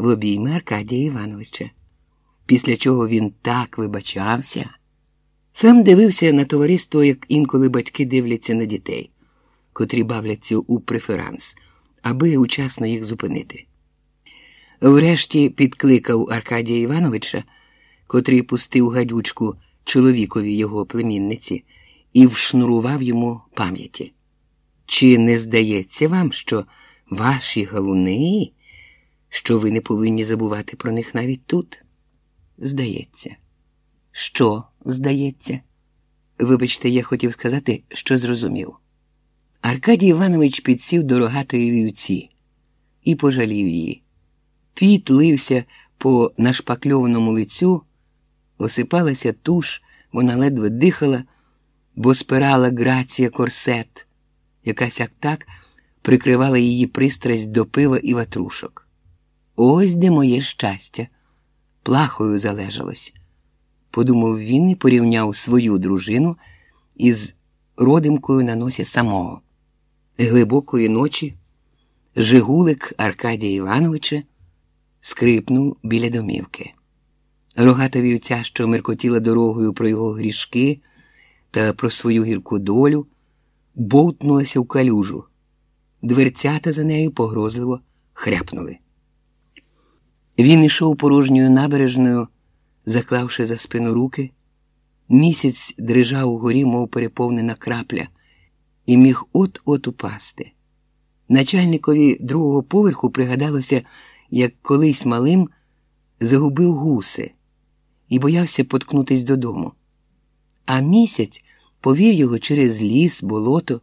в обійми Аркадія Івановича, після чого він так вибачався. Сам дивився на товариство, як інколи батьки дивляться на дітей, котрі бавляться у преферанс, аби учасно їх зупинити. Врешті підкликав Аркадія Івановича, котрий пустив гадючку чоловікові його племінниці, і вшнурував йому пам'яті. Чи не здається вам, що ваші галуни, що ви не повинні забувати про них навіть тут? Здається. Що здається? Вибачте, я хотів сказати, що зрозумів. Аркадій Іванович підсів до рогатої вівці і пожалів її. Піт лився по нашпакльованому лицю, осипалася туш, вона ледве дихала, бо спирала грація корсет, якась як так прикривала її пристрасть до пива і ватрушок. Ось де моє щастя, плахою залежалось, подумав він і порівняв свою дружину із родимкою на носі самого. Глибокої ночі Жигулик Аркадія Івановича скрипнув біля домівки. Рогата вівця, що меркотіла дорогою про його грішки та про свою гірку долю, бовтнулася в калюжу. Дверцята за нею погрозливо хряпнули. Він ішов порожньою набережною, заклавши за спину руки. Місяць дрижав угорі, мов переповнена крапля, і міг от-от упасти. Начальникові другого поверху пригадалося, як колись малим загубив гуси і боявся поткнутись додому. А місяць повів його через ліс, болото.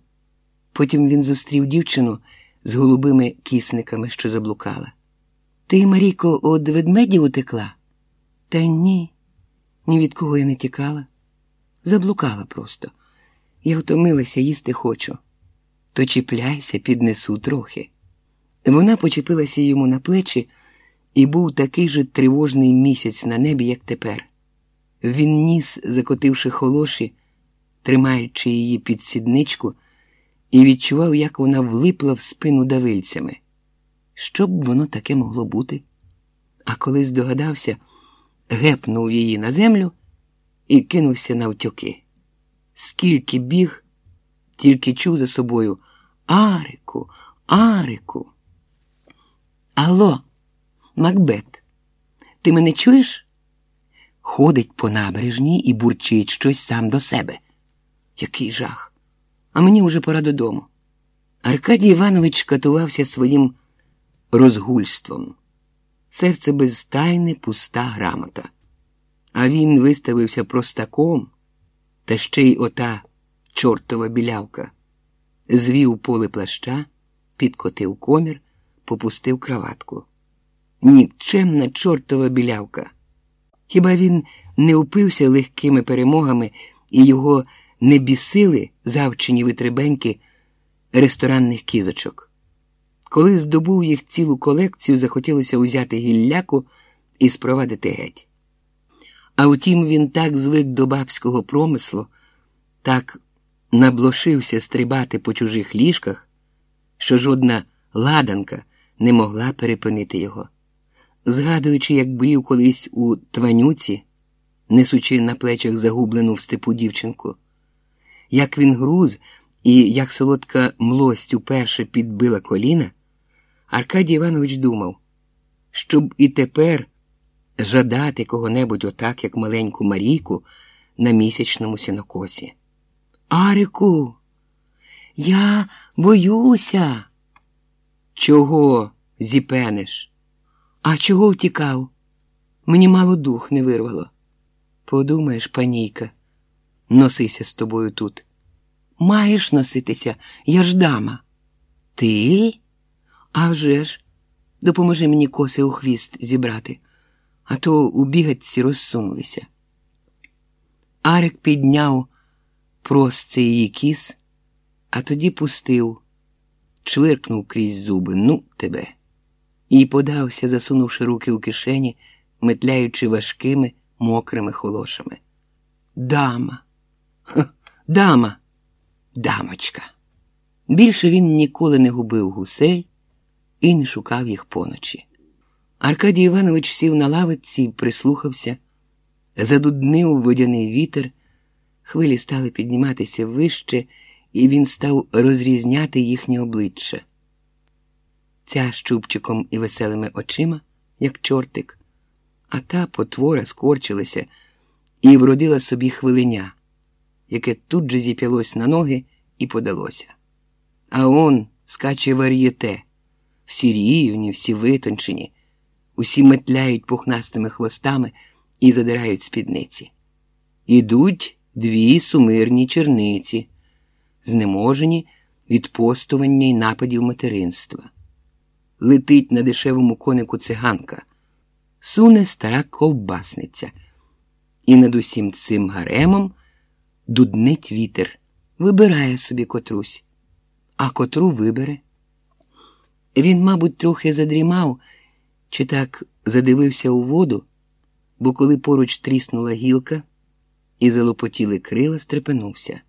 Потім він зустрів дівчину з голубими кисниками, що заблукала. Ти, Марійко, од ведмедів утекла? Та ні, ні від кого я не тікала. Заблукала просто. Я втомилася, їсти хочу. То чіпляйся, піднесу трохи. Вона почепилася йому на плечі, і був такий же тривожний місяць на небі, як тепер. Він ніс, закотивши холоші, тримаючи її під сідничку, і відчував, як вона влипла в спину давильцями. Що б воно таке могло бути? А коли здогадався, гепнув її на землю і кинувся навтьоки. Скільки біг, тільки чув за собою Арику, Арику. Алло, Макбет, ти мене чуєш? Ходить по набережній і бурчить щось сам до себе. Який жах! А мені уже пора додому. Аркадій Іванович катувався своїм розгульством. Серце без тайни пуста грамота. А він виставився простаком, та ще й ота чортова білявка, звів поле плаща, підкотив комір, попустив краватку. Нікчемна чортова білявка. Хіба він не упився легкими перемогами і його не бісили завчені витребеньки ресторанних кізочок? Коли здобув їх цілу колекцію, захотілося узяти гілляку і спровадити геть. А втім, він так звик до бабського промислу, так наблошився стрибати по чужих ліжках, що жодна ладанка не могла перепинити його. Згадуючи, як брів колись у тванюці, несучи на плечах загублену в степу дівчинку, як він груз і як солодка млость уперше підбила коліна, Аркадій Іванович думав, щоб і тепер жадати кого-небудь отак, як маленьку Марійку на місячному сінокосі. Арику, я боюся. Чого зіпенеш? А чого втікав? Мені мало дух не вирвало. Подумаєш, панійка, носися з тобою тут. Маєш носитися, я ж дама. Ти? А вже ж, допоможи мені коси у хвіст зібрати, а то у бігатці розсунулися. Арик підняв простце її кіс, а тоді пустив, чвиркнув крізь зуби ну тебе, і подався, засунувши руки у кишені, метляючи важкими мокрими холошами. Дама, Ха, дама, дамочка. Більше він ніколи не губив гусей і не шукав їх поночі. Аркадій Іванович сів на лавиці і прислухався, задуднив водяний вітер, хвилі стали підніматися вище, і він став розрізняти їхні обличчя. Ця щупчиком і веселими очима, як чортик, а та потвора скорчилася і вродила собі хвилиня, яке тут же зіп'ялось на ноги і подалося. А он скаче вар'єте, всі рівні, всі витончені, усі метляють пухнастими хвостами і задирають спідниці. Ідуть дві сумирні черниці, знеможені від постування й нападів материнства. Летить на дешевому конику циганка, суне стара ковбасниця, і над усім цим гаремом дуднить вітер, вибирає собі котрусь, а котру вибере. Він, мабуть, трохи задрімав чи так задивився у воду, бо коли поруч тріснула гілка і залопотіли крила, стрепенувся.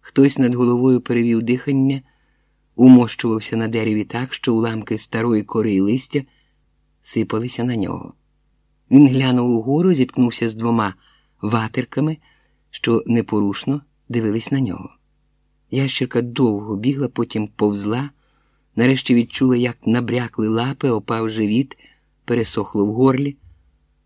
Хтось над головою перевів дихання, умощувався на дереві так, що уламки старої кори й листя сипалися на нього. Він глянув угору, зіткнувся з двома ватерками, що непорушно дивились на нього. Ящерка довго бігла, потім повзла, нарешті відчула, як набрякли лапи, опав живіт, пересохло в горлі.